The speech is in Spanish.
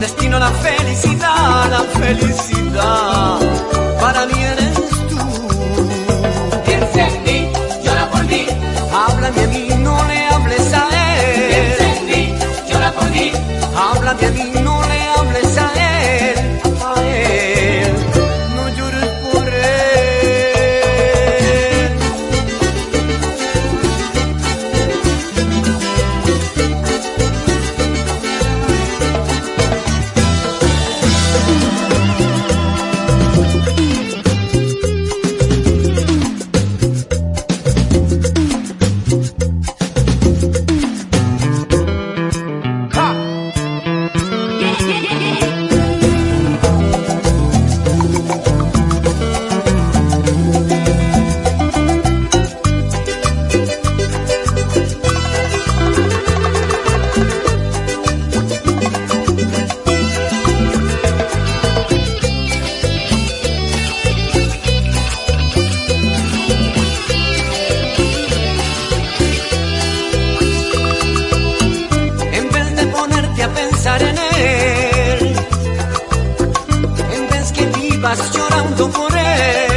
destino la felicidad, la felicidad. Para mí pensar en él. En vez que vivas llorando por él.